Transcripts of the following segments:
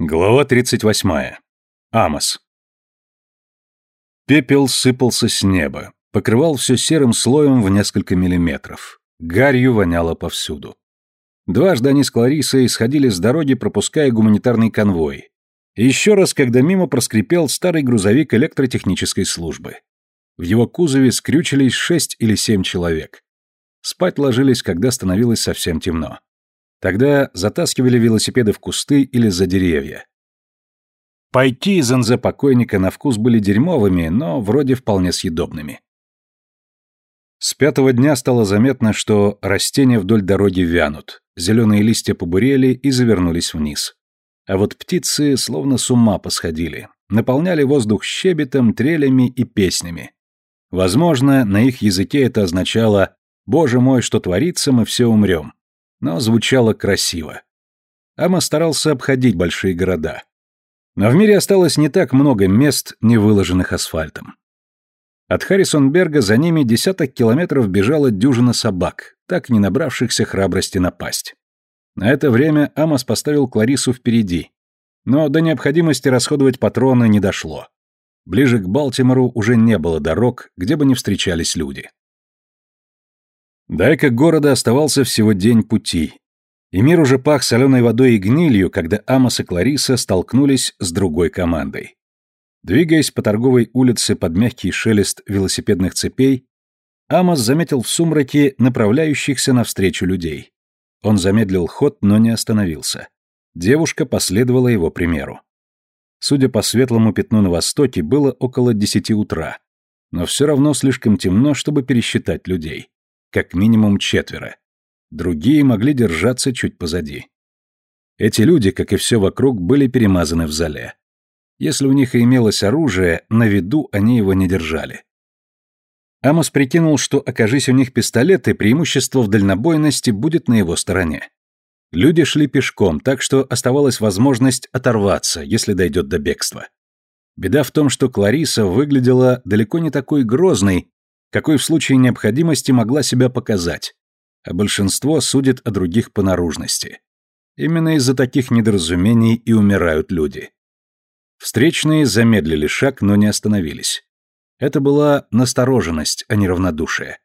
Глава 38. Амос. Пепел сыпался с неба, покрывал все серым слоем в несколько миллиметров. Гарью воняло повсюду. Дважды они с Кларисой сходили с дороги, пропуская гуманитарный конвой. Еще раз, когда мимо проскрипел старый грузовик электротехнической службы. В его кузове скрючились шесть или семь человек. Спать ложились, когда становилось совсем темно. Тогда затаскивали велосипеды в кусты или за деревья. Пайки из НЗ покойника на вкус были дерьмовыми, но вроде вполне съедобными. С пятого дня стало заметно, что растения вдоль дороги вянут, зеленые листья побурели и завернулись вниз. А вот птицы словно с ума посходили, наполняли воздух щебетом, трелями и песнями. Возможно, на их языке это означало «Боже мой, что творится, мы все умрем» но звучало красиво. Ама старался обходить большие города. Но в мире осталось не так много мест, не выложенных асфальтом. От Харрисонберга за ними десяток километров бежала дюжина собак, так не набравшихся храбрости напасть. На это время Амос поставил Кларису впереди, но до необходимости расходовать патроны не дошло. Ближе к Балтимору уже не было дорог, где бы не встречались люди. До эко-города оставался всего день пути, и мир уже пах соленой водой и гнилью, когда Амос и Клариса столкнулись с другой командой. Двигаясь по торговой улице под мягкий шелест велосипедных цепей, Амос заметил в сумраке направляющихся навстречу людей. Он замедлил ход, но не остановился. Девушка последовала его примеру. Судя по светлому пятну на востоке, было около десяти утра, но все равно слишком темно, чтобы пересчитать людей как минимум четверо. Другие могли держаться чуть позади. Эти люди, как и все вокруг, были перемазаны в зале. Если у них и имелось оружие, на виду они его не держали. Амос прикинул, что, окажись у них пистолеты, преимущество в дальнобойности будет на его стороне. Люди шли пешком, так что оставалась возможность оторваться, если дойдет до бегства. Беда в том, что Клариса выглядела далеко не такой грозной, какой в случае необходимости могла себя показать, а большинство судит о других по наружности. Именно из-за таких недоразумений и умирают люди. Встречные замедлили шаг, но не остановились. Это была настороженность, а не равнодушие.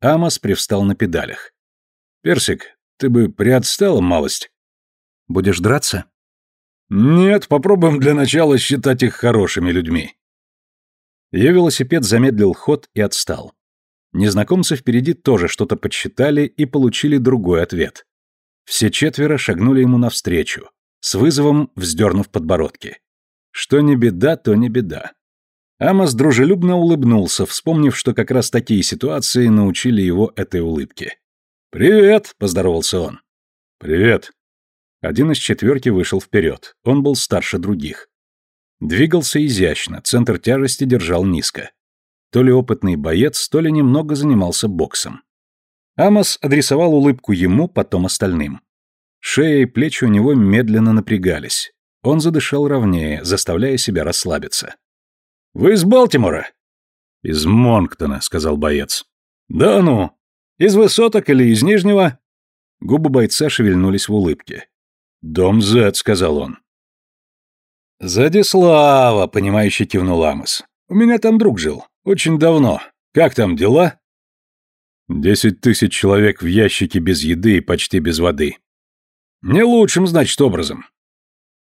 Амос привстал на педалях. «Персик, ты бы приотстала малость?» «Будешь драться?» «Нет, попробуем для начала считать их хорошими людьми». Ее велосипед замедлил ход и отстал. Незнакомцы впереди тоже что-то подсчитали и получили другой ответ. Все четверо шагнули ему навстречу, с вызовом вздернув подбородки. Что не беда, то не беда. Амос дружелюбно улыбнулся, вспомнив, что как раз такие ситуации научили его этой улыбке. «Привет!» — поздоровался он. «Привет!» Один из четверки вышел вперед. Он был старше других. Двигался изящно, центр тяжести держал низко. То ли опытный боец, то ли немного занимался боксом. Амос адресовал улыбку ему, потом остальным. Шея и плечи у него медленно напрягались. Он задышал ровнее, заставляя себя расслабиться. «Вы из Балтимора?» «Из Монктона», — сказал боец. «Да ну! Из высоток или из Нижнего?» Губы бойца шевельнулись в улыбке. «Дом Зет», — сказал он. «Задислава», — понимающе кивнул Амос. «У меня там друг жил. Очень давно. Как там дела?» «Десять тысяч человек в ящике без еды и почти без воды». «Не лучшим, значит, образом».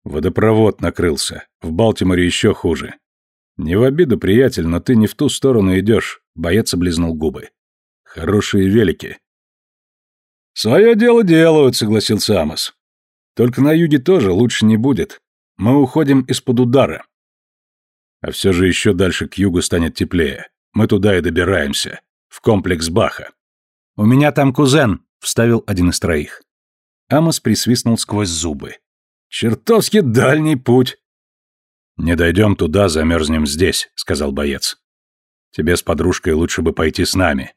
Водопровод накрылся. В Балтиморе еще хуже. «Не в обиду, приятель, но ты не в ту сторону идешь», — боец облизнул губы. «Хорошие велики». «Свое дело делают», — согласился Амос. «Только на юге тоже лучше не будет. Мы уходим из-под удара. А все же еще дальше к югу станет теплее. Мы туда и добираемся. В комплекс Баха. «У меня там кузен», — вставил один из троих. Амос присвистнул сквозь зубы. «Чертовски дальний путь!» «Не дойдем туда, замерзнем здесь», — сказал боец. «Тебе с подружкой лучше бы пойти с нами».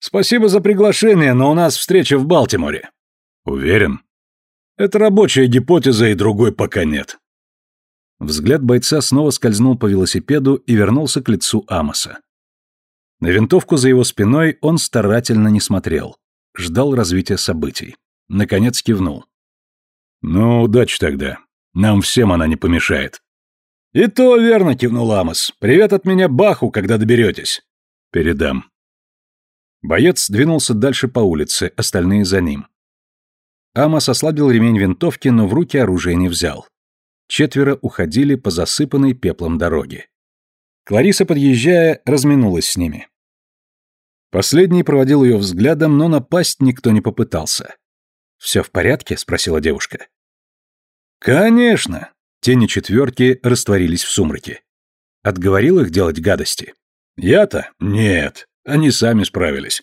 «Спасибо за приглашение, но у нас встреча в Балтиморе». «Уверен?» Это рабочая гипотеза, и другой пока нет. Взгляд бойца снова скользнул по велосипеду и вернулся к лицу Амоса. На винтовку за его спиной он старательно не смотрел. Ждал развития событий. Наконец кивнул. «Ну, удачи тогда. Нам всем она не помешает». «И то верно», — кивнул Амос. «Привет от меня Баху, когда доберетесь». «Передам». Боец двинулся дальше по улице, остальные за ним. Амос ослабил ремень винтовки, но в руки оружие не взял. Четверо уходили по засыпанной пеплом дороге. Клариса, подъезжая, разминулась с ними. Последний проводил ее взглядом, но напасть никто не попытался. «Все в порядке?» — спросила девушка. «Конечно!» — тени четверки растворились в сумраке. Отговорил их делать гадости. «Я-то? Нет, они сами справились.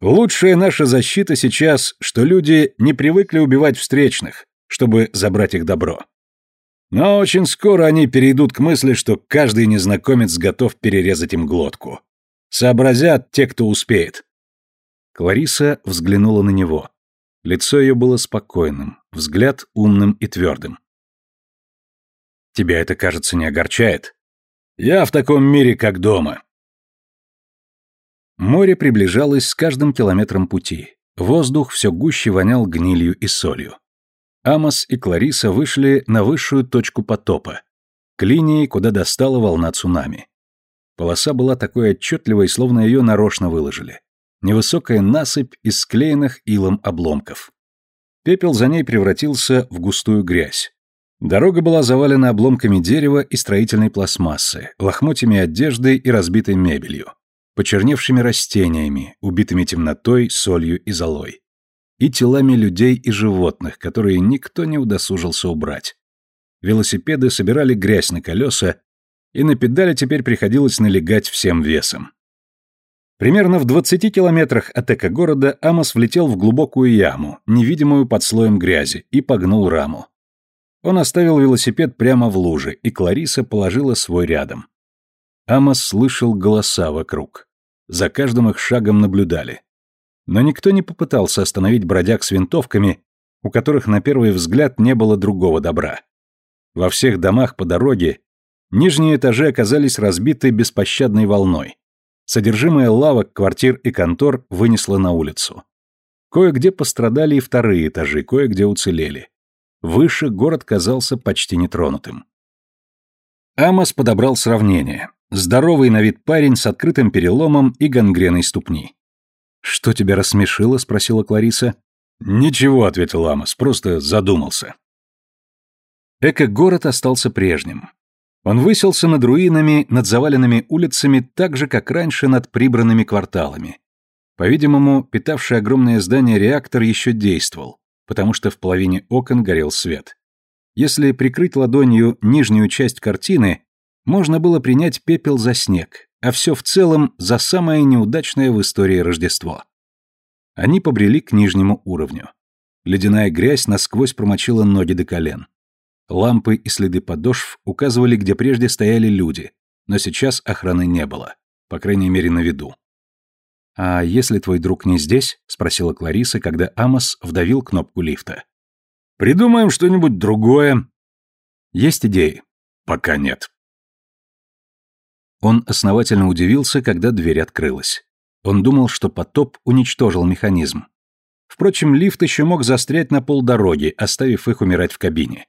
Лучшая наша защита сейчас, что люди не привыкли убивать встречных, чтобы забрать их добро. Но очень скоро они перейдут к мысли, что каждый незнакомец готов перерезать им глотку. Сообразят те, кто успеет. Клариса взглянула на него. Лицо ее было спокойным, взгляд умным и твердым. «Тебя это, кажется, не огорчает?» «Я в таком мире, как дома. Море приближалось с каждым километром пути. Воздух все гуще вонял гнилью и солью. Амос и Клариса вышли на высшую точку потопа, к линии, куда достала волна цунами. Полоса была такой отчетливой, словно ее нарочно выложили. Невысокая насыпь из склеенных илом обломков. Пепел за ней превратился в густую грязь. Дорога была завалена обломками дерева и строительной пластмассы, лохмотьями одежды и разбитой мебелью почерневшими растениями, убитыми темнотой, солью и золой. И телами людей и животных, которые никто не удосужился убрать. Велосипеды собирали грязь на колеса, и на педали теперь приходилось налегать всем весом. Примерно в 20 километрах от эко-города Амос влетел в глубокую яму, невидимую под слоем грязи, и погнул раму. Он оставил велосипед прямо в луже, и Клариса положила свой рядом. Амос слышал голоса вокруг. За каждым их шагом наблюдали. Но никто не попытался остановить бродяг с винтовками, у которых на первый взгляд не было другого добра. Во всех домах по дороге нижние этажи оказались разбиты беспощадной волной. Содержимое лавок, квартир и контор вынесло на улицу. Кое-где пострадали и вторые этажи, кое-где уцелели. Выше город казался почти нетронутым. Амос подобрал сравнение. Здоровый на вид парень с открытым переломом и гангреной ступни. «Что тебя рассмешило?» — спросила Клариса. «Ничего», — ответил Амос, — «просто задумался». Эко-город остался прежним. Он выселся над руинами, над заваленными улицами, так же, как раньше над прибранными кварталами. По-видимому, питавший огромное здание реактор еще действовал, потому что в половине окон горел свет. Если прикрыть ладонью нижнюю часть картины, можно было принять пепел за снег, а все в целом за самое неудачное в истории Рождество. Они побрели к нижнему уровню. Ледяная грязь насквозь промочила ноги до колен. Лампы и следы подошв указывали, где прежде стояли люди, но сейчас охраны не было, по крайней мере на виду. «А если твой друг не здесь?» — спросила Клариса, когда Амос вдавил кнопку лифта. «Придумаем что-нибудь другое». «Есть идеи?» «Пока нет». Он основательно удивился, когда дверь открылась. Он думал, что потоп уничтожил механизм. Впрочем, лифт еще мог застрять на полдороги, оставив их умирать в кабине.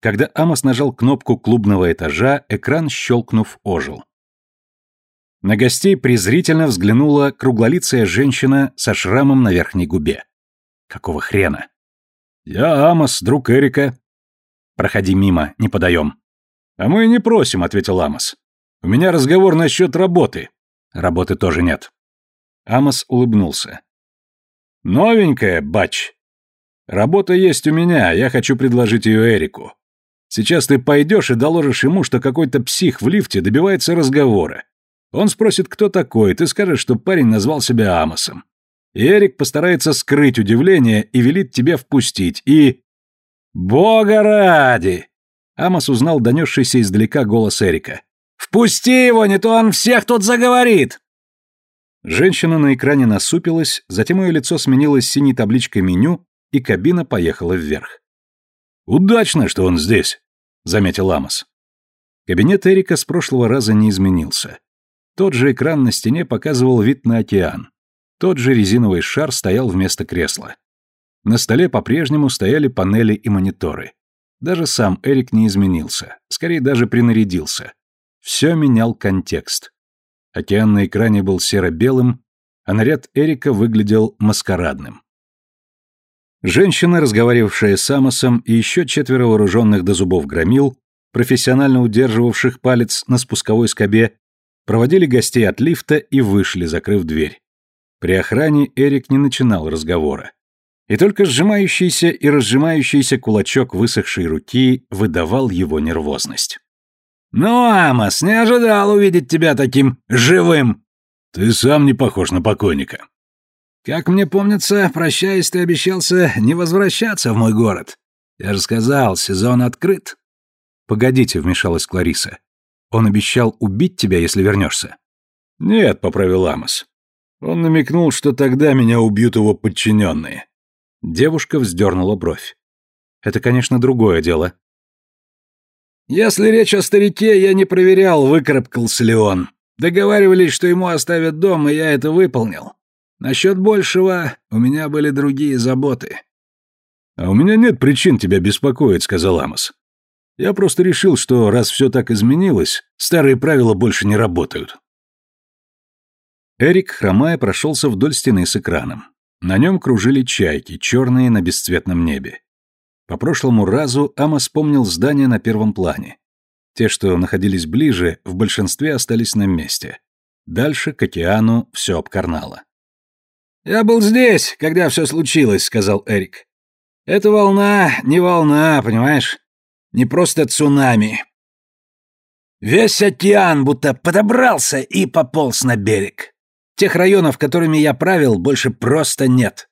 Когда Амос нажал кнопку клубного этажа, экран, щелкнув, ожил. На гостей презрительно взглянула круглолицая женщина со шрамом на верхней губе. Какого хрена? «Я Амос, друг Эрика». «Проходи мимо, не подаем». «А мы не просим», — ответил Амос. У меня разговор насчет работы. Работы тоже нет. Амос улыбнулся. Новенькая, бач. Работа есть у меня, я хочу предложить ее Эрику. Сейчас ты пойдешь и доложишь ему, что какой-то псих в лифте добивается разговора. Он спросит, кто такой, ты скажешь, что парень назвал себя Амосом. И Эрик постарается скрыть удивление и велит тебе впустить. И... Бога ради! Амос узнал донесшийся издалека голос Эрика. «Впусти его, не то он всех тут заговорит!» Женщина на экране насупилась, затем ее лицо сменилось синей табличкой меню, и кабина поехала вверх. «Удачно, что он здесь», — заметил Амос. Кабинет Эрика с прошлого раза не изменился. Тот же экран на стене показывал вид на океан. Тот же резиновый шар стоял вместо кресла. На столе по-прежнему стояли панели и мониторы. Даже сам Эрик не изменился, скорее даже принарядился. Все менял контекст. Океан на экране был серо-белым, а наряд Эрика выглядел маскарадным. Женщина, разговаривавшая с Амосом, и еще четверо вооруженных до зубов громил, профессионально удерживавших палец на спусковой скобе, проводили гостей от лифта и вышли, закрыв дверь. При охране Эрик не начинал разговора. И только сжимающийся и разжимающийся кулачок высохшей руки выдавал его нервозность. «Ну, Амос, не ожидал увидеть тебя таким живым!» «Ты сам не похож на покойника». «Как мне помнится, прощаясь, ты обещался не возвращаться в мой город. Я же сказал, сезон открыт». «Погодите», — вмешалась Клариса. «Он обещал убить тебя, если вернешься». «Нет», — поправил Амос. Он намекнул, что тогда меня убьют его подчиненные. Девушка вздернула бровь. Это, конечно, другое дело. Если речь о старике, я не проверял, выкарабкался ли он. Договаривались, что ему оставят дом, и я это выполнил. Насчет большего у меня были другие заботы. А у меня нет причин тебя беспокоить, сказал Амос. Я просто решил, что раз все так изменилось, старые правила больше не работают. Эрик, хромая, прошелся вдоль стены с экраном. На нем кружили чайки, черные на бесцветном небе. По прошлому разу Амос помнил здания на первом плане. Те, что находились ближе, в большинстве остались на месте. Дальше к океану все обкарнало. «Я был здесь, когда все случилось», — сказал Эрик. «Эта волна не волна, понимаешь? Не просто цунами. Весь океан будто подобрался и пополз на берег. Тех районов, которыми я правил, больше просто нет.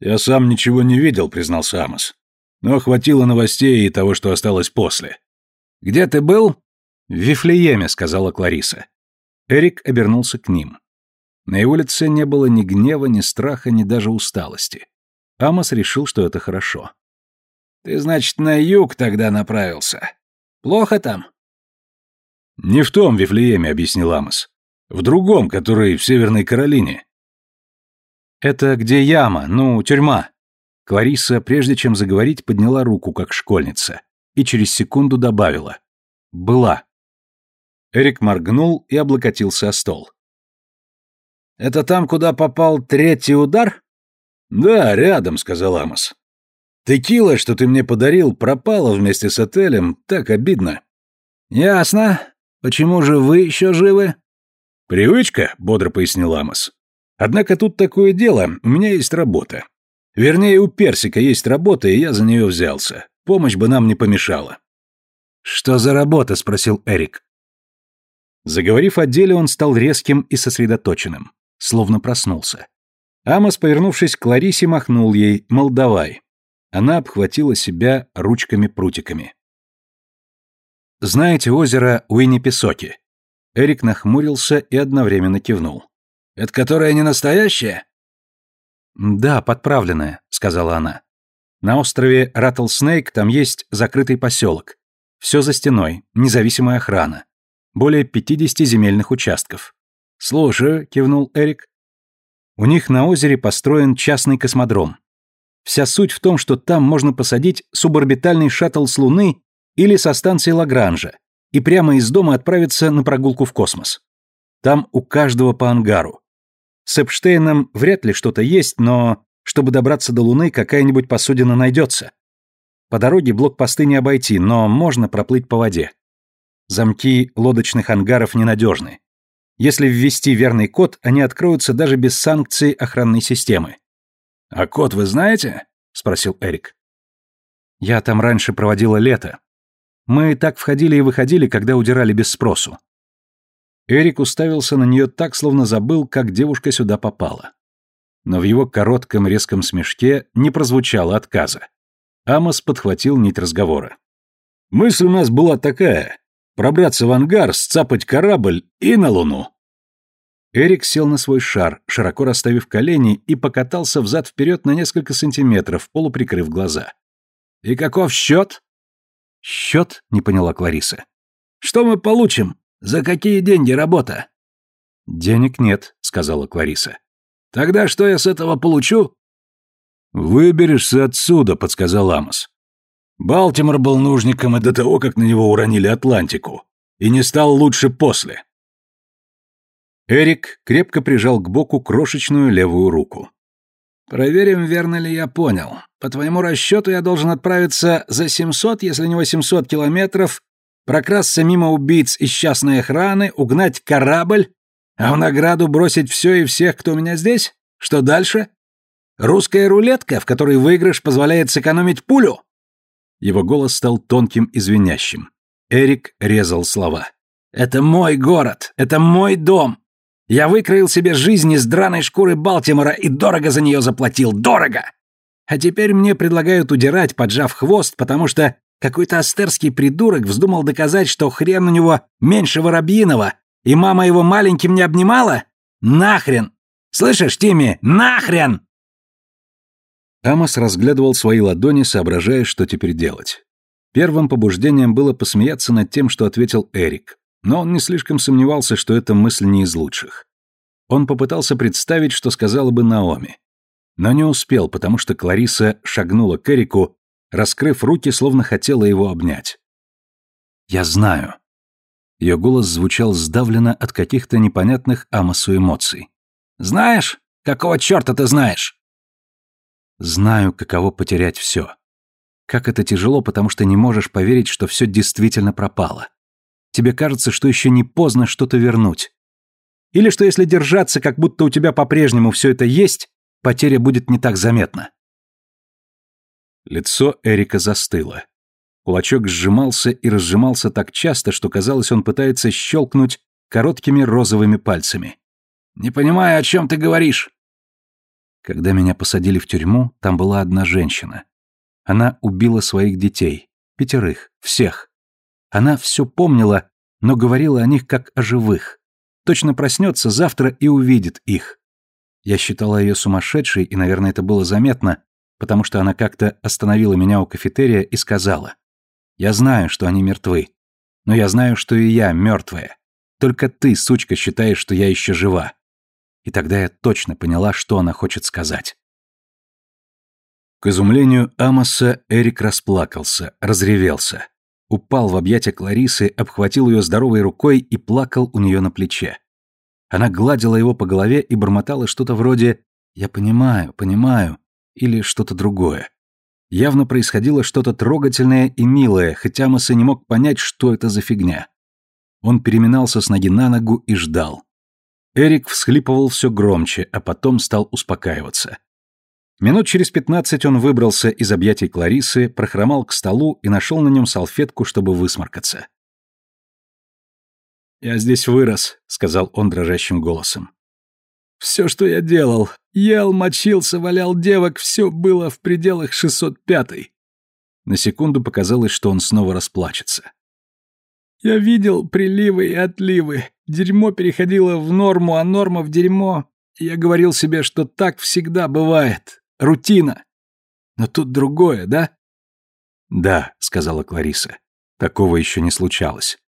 Я сам ничего не видел, признался Амос. Но хватило новостей и того, что осталось после. Где ты был? В Вифлееме, сказала Клариса. Эрик обернулся к ним. На его лице не было ни гнева, ни страха, ни даже усталости. Амос решил, что это хорошо. Ты, значит, на юг тогда направился. Плохо там? Не в том Вифлееме, объяснил Амос. В другом, который в Северной Каролине. Это где яма, ну, тюрьма. Клариса, прежде чем заговорить, подняла руку, как школьница, и через секунду добавила. Была. Эрик моргнул и облокотился о стол. «Это там, куда попал третий удар?» «Да, рядом», — сказал Амос. «Текила, что ты мне подарил, пропала вместе с отелем, так обидно». «Ясно. Почему же вы еще живы?» «Привычка», — бодро пояснил Амос. «Однако тут такое дело, у меня есть работа. Вернее, у Персика есть работа, и я за нее взялся. Помощь бы нам не помешала». «Что за работа?» — спросил Эрик. Заговорив о деле, он стал резким и сосредоточенным, словно проснулся. Амос, повернувшись к Ларисе, махнул ей, мол, давай. Она обхватила себя ручками-прутиками. «Знаете озеро Уинни-Песоки?» Эрик нахмурился и одновременно кивнул. «Это которая не настоящая?» «Да, подправленная», — сказала она. «На острове Раттлснейк там есть закрытый поселок. Все за стеной, независимая охрана. Более 50 земельных участков». «Слушаю», — кивнул Эрик. «У них на озере построен частный космодром. Вся суть в том, что там можно посадить суборбитальный шаттл с Луны или со станции Лагранжа, и прямо из дома отправиться на прогулку в космос. Там у каждого по ангару. С Эпштейном вряд ли что-то есть, но чтобы добраться до Луны, какая-нибудь посудина найдется. По дороге блокпосты не обойти, но можно проплыть по воде. Замки лодочных ангаров ненадежны. Если ввести верный код, они откроются даже без санкций охранной системы. «А код вы знаете?» — спросил Эрик. «Я там раньше проводила лето. Мы так входили и выходили, когда удирали без спросу. Эрик уставился на нее так, словно забыл, как девушка сюда попала. Но в его коротком резком смешке не прозвучало отказа. Амос подхватил нить разговора. «Мысль у нас была такая — пробраться в ангар, сцапать корабль и на Луну». Эрик сел на свой шар, широко расставив колени, и покатался взад-вперед на несколько сантиметров, полуприкрыв глаза. «И каков счет?» «Счет?» — не поняла Клариса. «Что мы получим? За какие деньги работа?» «Денег нет», — сказала Клариса. «Тогда что я с этого получу?» «Выберешься отсюда», — подсказал Амос. Балтимор был нужником и до того, как на него уронили Атлантику, и не стал лучше после. Эрик крепко прижал к боку крошечную левую руку. «Проверим, верно ли я понял. По твоему расчету я должен отправиться за 700, если не 800 километров, прокрасться мимо убийц из частной охраны, угнать корабль, а в награду бросить все и всех, кто у меня здесь? Что дальше? Русская рулетка, в которой выигрыш позволяет сэкономить пулю?» Его голос стал тонким и звенящим. Эрик резал слова. «Это мой город, это мой дом. Я выкроил себе жизнь из драной шкуры Балтимора и дорого за нее заплатил, дорого. А теперь мне предлагают удирать, поджав хвост, потому что какой-то астерский придурок вздумал доказать, что хрен у него меньше Воробьиного, и мама его маленьким не обнимала? Нахрен! Слышишь, Тимми, нахрен!» Амос разглядывал свои ладони, соображая, что теперь делать. Первым побуждением было посмеяться над тем, что ответил Эрик, но он не слишком сомневался, что эта мысль не из лучших. Он попытался представить, что сказала бы Наоми. Но не успел, потому что Клариса шагнула к Эрику, раскрыв руки, словно хотела его обнять. «Я знаю». Ее голос звучал сдавленно от каких-то непонятных Амосу эмоций. «Знаешь? Какого черта ты знаешь?» Знаю, каково потерять все. Как это тяжело, потому что не можешь поверить, что все действительно пропало. Тебе кажется, что еще не поздно что-то вернуть. Или что если держаться, как будто у тебя по-прежнему все это есть, потеря будет не так заметна. Лицо Эрика застыло. Кулачок сжимался и разжимался так часто, что казалось, он пытается щелкнуть короткими розовыми пальцами. «Не понимаю, о чем ты говоришь?» Когда меня посадили в тюрьму, там была одна женщина. Она убила своих детей. Пятерых. Всех. Она все помнила, но говорила о них как о живых. Точно проснется завтра и увидит их. Я считала ее сумасшедшей, и, наверное, это было заметно, потому что она как-то остановила меня у кафетерия и сказала. «Я знаю, что они мертвы. Но я знаю, что и я мертвая. Только ты, сучка, считаешь, что я еще жива. И тогда я точно поняла, что она хочет сказать. К изумлению Амоса Эрик расплакался, разревелся. Упал в объятия Кларисы, обхватил ее здоровой рукой и плакал у нее на плече. Она гладила его по голове и бормотала что-то вроде «Я понимаю, понимаю» или что-то другое. Явно происходило что-то трогательное и милое, хотя Амос и не мог понять, что это за фигня. Он переминался с ноги на ногу и ждал. Эрик всхлипывал все громче, а потом стал успокаиваться. Минут через пятнадцать он выбрался из объятий Кларисы, прохромал к столу и нашел на нем салфетку, чтобы высморкаться. «Я здесь вырос», — сказал он дрожащим голосом. «Все, что я делал, ел, мочился, валял девок, все было в пределах 605-й». На секунду показалось, что он снова расплачется. «Я видел приливы и отливы, Дерьмо переходило в норму, а норма в дерьмо. Я говорил себе, что так всегда бывает. Рутина. Но тут другое, да? Да, сказала Клариса. Такого еще не случалось.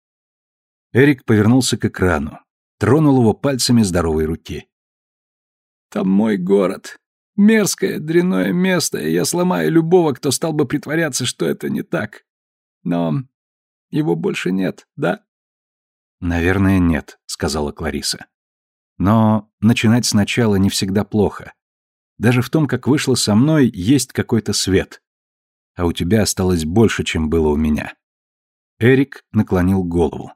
Эрик повернулся к экрану, тронул его пальцами здоровой руки. Там мой город. Мерзкое, дрянное место, и я сломаю любого, кто стал бы притворяться, что это не так. Но его больше нет, да? «Наверное, нет», — сказала Клариса. «Но начинать сначала не всегда плохо. Даже в том, как вышло со мной, есть какой-то свет. А у тебя осталось больше, чем было у меня». Эрик наклонил голову.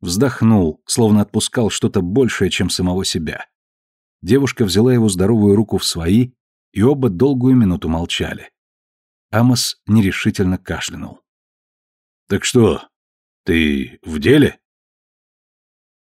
Вздохнул, словно отпускал что-то большее, чем самого себя. Девушка взяла его здоровую руку в свои, и оба долгую минуту молчали. Амос нерешительно кашлянул. «Так что, ты в деле?»